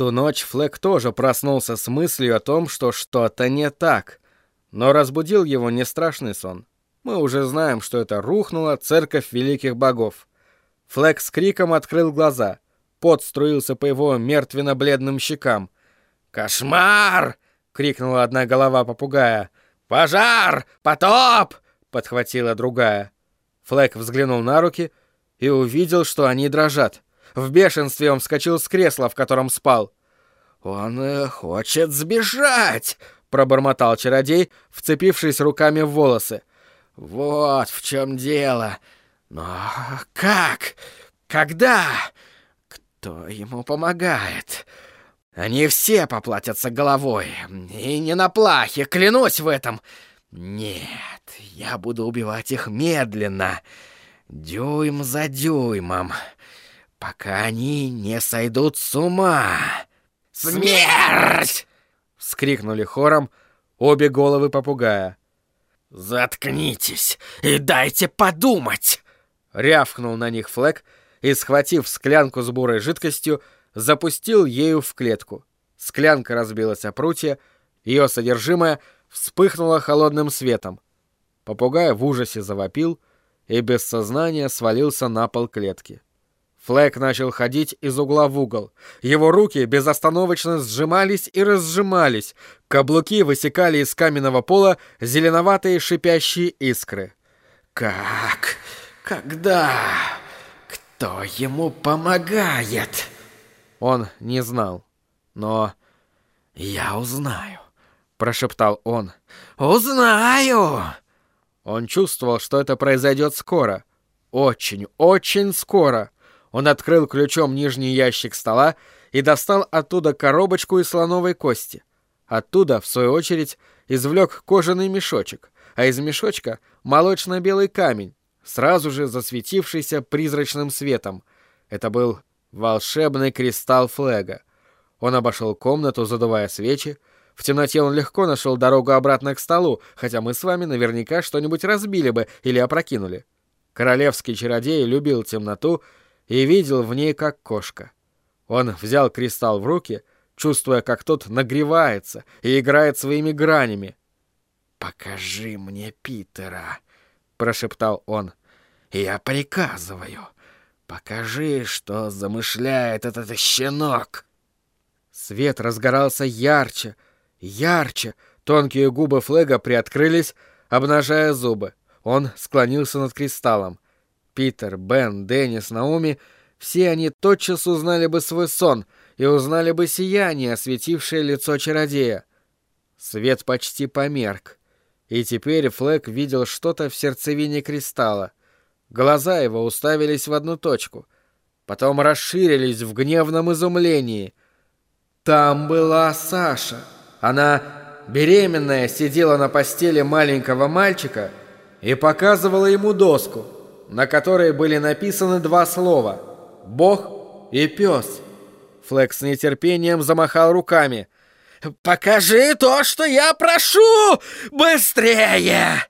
ту ночь Флэк тоже проснулся с мыслью о том, что что-то не так. Но разбудил его не страшный сон. Мы уже знаем, что это рухнула церковь великих богов. Флэк с криком открыл глаза. Пот струился по его мертвенно-бледным щекам. «Кошмар!» — крикнула одна голова попугая. «Пожар! Потоп!» — подхватила другая. Флэк взглянул на руки и увидел, что они дрожат. В бешенстве он вскочил с кресла, в котором спал. «Он э, хочет сбежать!» — пробормотал чародей, вцепившись руками в волосы. «Вот в чем дело. Но как? Когда? Кто ему помогает?» Они все поплатятся головой. И не на плахе, клянусь в этом. Нет, я буду убивать их медленно, дюйм за дюймом, пока они не сойдут с ума. «Смерть!» — вскрикнули хором обе головы попугая. «Заткнитесь и дайте подумать!» — рявкнул на них Флэк и, схватив склянку с бурой жидкостью, запустил ею в клетку. Склянка разбилась о прутья, ее содержимое вспыхнуло холодным светом. Попугай в ужасе завопил и без сознания свалился на пол клетки. Флэк начал ходить из угла в угол. Его руки безостановочно сжимались и разжимались. Каблуки высекали из каменного пола зеленоватые шипящие искры. «Как? Когда? Кто ему помогает?» Он не знал. Но я узнаю, прошептал он. Узнаю! Он чувствовал, что это произойдет скоро. Очень, очень скоро. Он открыл ключом нижний ящик стола и достал оттуда коробочку из слоновой кости. Оттуда, в свою очередь, извлек кожаный мешочек, а из мешочка молочно-белый камень, сразу же засветившийся призрачным светом. Это был Волшебный кристалл Флега. Он обошел комнату, задувая свечи. В темноте он легко нашел дорогу обратно к столу, хотя мы с вами наверняка что-нибудь разбили бы или опрокинули. Королевский чародей любил темноту и видел в ней как кошка. Он взял кристалл в руки, чувствуя, как тот нагревается и играет своими гранями. «Покажи мне Питера», — прошептал он. «Я приказываю. «Покажи, что замышляет этот щенок!» Свет разгорался ярче, ярче. Тонкие губы Флега приоткрылись, обнажая зубы. Он склонился над кристаллом. Питер, Бен, Деннис, Науми — все они тотчас узнали бы свой сон и узнали бы сияние, осветившее лицо чародея. Свет почти померк, и теперь Флэг видел что-то в сердцевине кристалла. Глаза его уставились в одну точку, потом расширились в гневном изумлении. Там была Саша. Она, беременная, сидела на постели маленького мальчика и показывала ему доску, на которой были написаны два слова «Бог» и «Пес». Флекс с нетерпением замахал руками. «Покажи то, что я прошу! Быстрее!»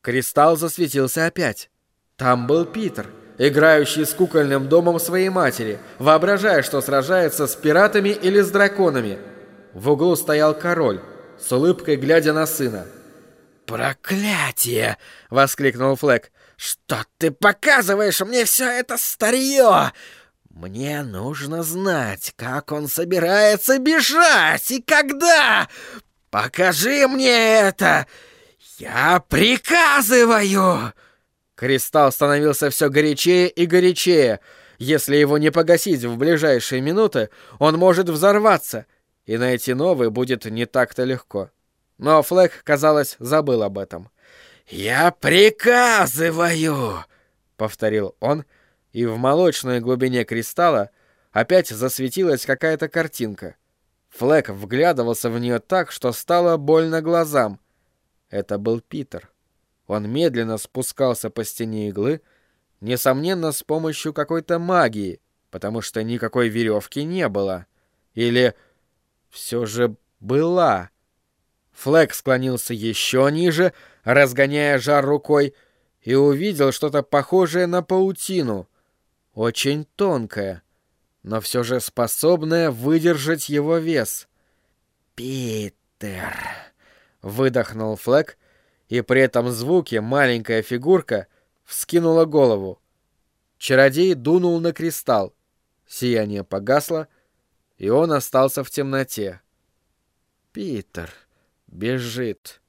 Кристалл засветился опять. Там был Питер, играющий с кукольным домом своей матери, воображая, что сражается с пиратами или с драконами. В углу стоял король, с улыбкой глядя на сына. «Проклятие!» — воскликнул Флэк. «Что ты показываешь мне все это старье? Мне нужно знать, как он собирается бежать и когда! Покажи мне это! Я приказываю!» Кристалл становился все горячее и горячее. Если его не погасить в ближайшие минуты, он может взорваться, и найти новый будет не так-то легко. Но Флэк, казалось, забыл об этом. «Я приказываю!» — повторил он, и в молочной глубине кристалла опять засветилась какая-то картинка. Флэк вглядывался в нее так, что стало больно глазам. Это был Питер. Он медленно спускался по стене иглы, несомненно, с помощью какой-то магии, потому что никакой веревки не было. Или все же была. Флэк склонился еще ниже, разгоняя жар рукой, и увидел что-то похожее на паутину, очень тонкое. но все же способная выдержать его вес. «Питер!» — выдохнул Флэк, и при этом звуке маленькая фигурка вскинула голову. Чародей дунул на кристалл. Сияние погасло, и он остался в темноте. Питер бежит.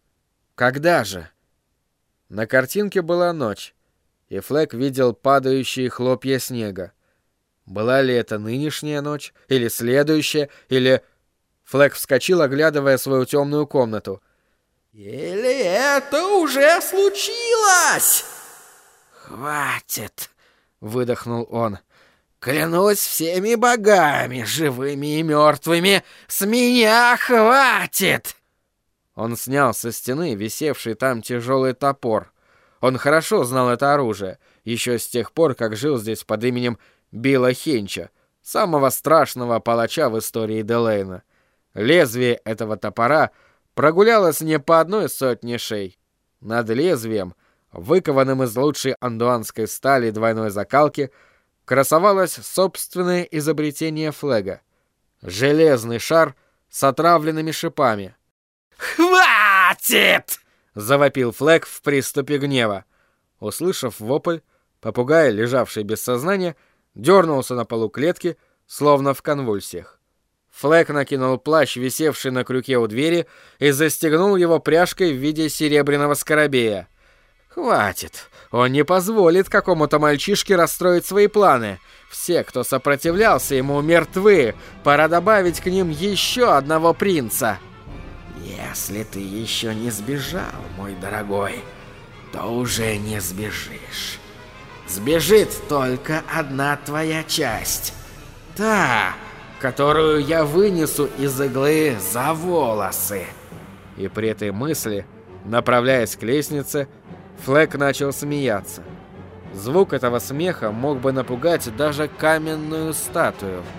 Когда же? На картинке была ночь, и Флэк видел падающие хлопья снега. Была ли это нынешняя ночь, или следующая, или... Флэк вскочил, оглядывая свою темную комнату. «Или это уже случилось?» «Хватит!» — выдохнул он. «Клянусь всеми богами, живыми и мертвыми, с меня хватит!» Он снял со стены висевший там тяжелый топор. Он хорошо знал это оружие, еще с тех пор, как жил здесь под именем Билла Хенча, самого страшного палача в истории Делейна. Лезвие этого топора прогулялось не по одной сотне шей. Над лезвием, выкованным из лучшей андуанской стали двойной закалки, красовалось собственное изобретение флега — железный шар с отравленными шипами. «Хватит!» — завопил Флэг в приступе гнева. Услышав вопль, попугай, лежавший без сознания, дернулся на полу клетки, словно в конвульсиях. Флэк накинул плащ, висевший на крюке у двери, и застегнул его пряжкой в виде серебряного скоробея. «Хватит! Он не позволит какому-то мальчишке расстроить свои планы. Все, кто сопротивлялся ему, мертвы. Пора добавить к ним еще одного принца». «Если ты еще не сбежал, мой дорогой, то уже не сбежишь. Сбежит только одна твоя часть. Та, которую я вынесу из иглы за волосы». И при этой мысли, направляясь к лестнице, Флэк начал смеяться. Звук этого смеха мог бы напугать даже каменную статую –